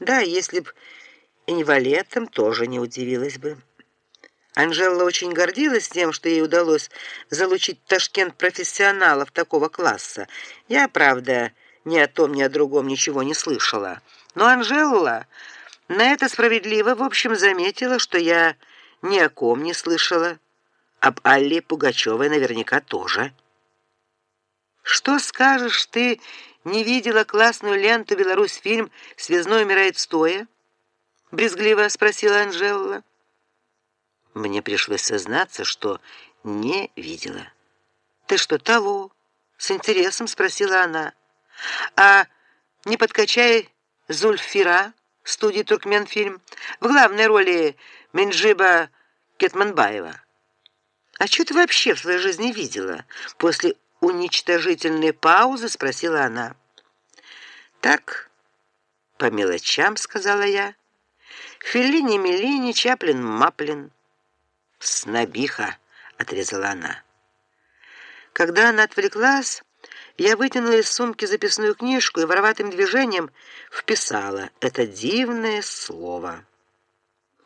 Да, если б и не валетом, тоже не удивилась бы. Анжела очень гордилась тем, что ей удалось залучить в Ташкент профессионалов такого класса. Я, правда, ни о том, ни о другом ничего не слышала. Но Анжела на это справедливо, в общем, заметила, что я ни о ком не слышала. Об Алле Пугачевой наверняка тоже. Что скажешь ты, не видела классную ленту Беларусь фильм Связной умирает стоя? брезгливо спросила Анжела. Мне пришлось сознаться, что не видела. Ты что того? с интересом спросила она. А не подкачай Зульфира студии Туркменфильм в главной роли Минджиба Кетманбаева. А что ты вообще в своей жизни видела? После уничтожительной паузы спросила она. Так по мелочам, сказала я. Феллини, Меллини, Чаплин, Маплин. Снобиха, отрезала она. Когда она отвлеклась, я вытянула из сумки записную книжку и вороватым движением вписала это дивное слово.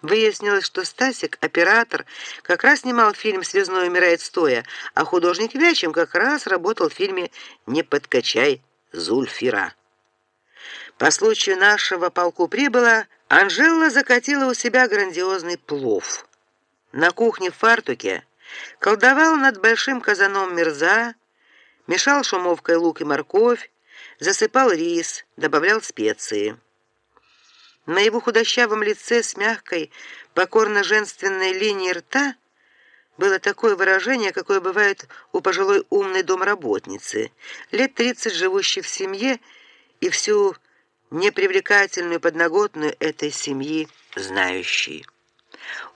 Выяснилось, что Стасик, оператор, как раз снимал фильм Связной умирает стоя, а художник Вячим как раз работал в фильме Не подкачай Зульфира. По случаю нашего полку прибыла Анжела закатила у себя грандиозный плов. На кухне в фартуке колдовал над большим казаном мерза, мешал шумовкой лук и морковь, засыпал рис, добавлял специи. На его худощавом лице с мягкой, покорно-женственной линией рта было такое выражение, какое бывает у пожилой умной домработницы, лет тридцать живущей в семье и всю непривлекательную подноготную этой семьи знающей.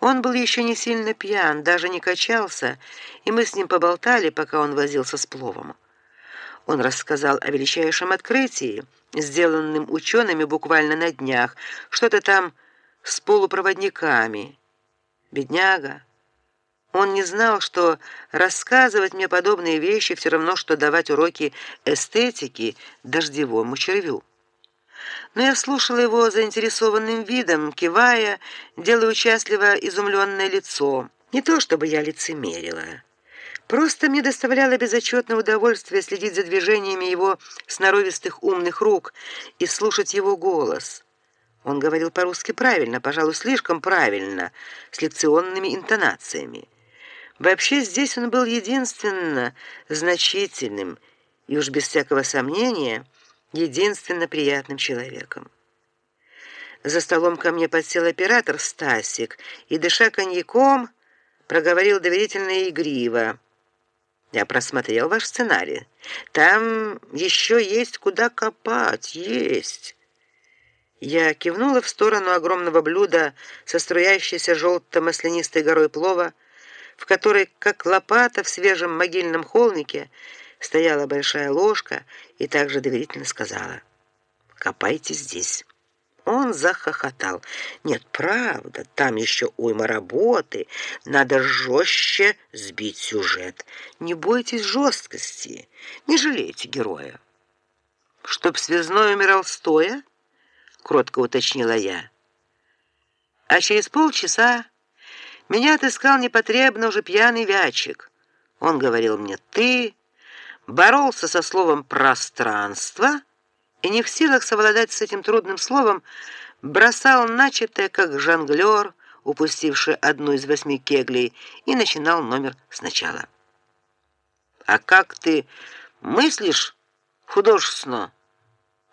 Он был еще не сильно пьян, даже не качался, и мы с ним поболтали, пока он возился с пловом. Он рассказал о величайшем открытии, сделанном учеными буквально на днях, что-то там с полупроводниками. Бедняга. Он не знал, что рассказывать мне подобные вещи все равно что давать уроки эстетики дождевому червю но я слушала его заинтересованным видом, кивая, делая участливо изумленное лицо. Не то чтобы я лицемерила. Просто мне доставляло безотчетное удовольствие следить за движениями его сноровистых умных рук и слушать его голос. Он говорил по-русски правильно, пожалуй, слишком правильно, с лекционными интонациями. Вообще здесь он был единственно значительным и уж без всякого сомнения – единственно приятным человеком. За столом ко мне подсел оператор Стасик и дыша коньяком проговорил доверительно и игриво: "Я просмотрел ваш сценарий. Там еще есть куда копать, есть". Я кивнула в сторону огромного блюда со струящейся желто-маслянистой горой плова, в которой, как лопата в свежем могильном холмике, стояла большая ложка и также доверительно сказала: "Копайте здесь". Он захохотал. Нет, правда, там еще уйма работы, надо жестче сбить сюжет. Не бойтесь жесткости, не жалейте героя. Чтоб связной умирал стоя, кротко уточнила я. А через полчаса меня отыскал непотребно уже пьяный вячик. Он говорил мне: "Ты боролся со словом пространство и не в силах совладать с этим трудным словом, бросал начатое как жонглёр, упустивший одну из восьми кеглей, и начинал номер сначала. А как ты мыслишь художественно?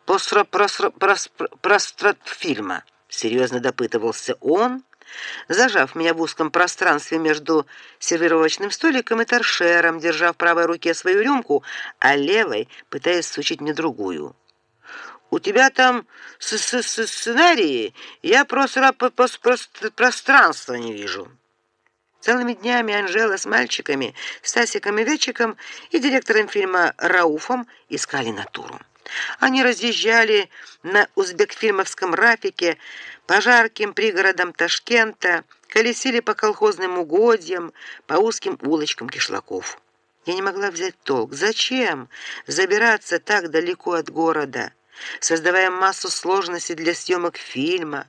Постро просро прострат фильма, серьезно допытывался он Зажав меня в узком пространстве между сервировочным столиком и торшером, держа в правой руке свою рюмку, а левой пытаясь сучить мне другую. У тебя там с -с -с сценарии, я просто пространства не вижу. Целыми днями Анжела с мальчиками, Стасиком и Вечиком и директором фильма Рауфом искали натуру. Они разъезжали на узбекфильмовском рафике по жарким пригородам Ташкента, колесили по колхозным угодьям, по узким улочкам кишлаков. Я не могла взять толк. Зачем забираться так далеко от города? Создавая массу сложностей для съемок фильма.